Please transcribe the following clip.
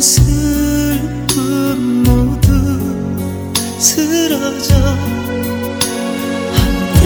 슬픔 모두 쓰러져. 한때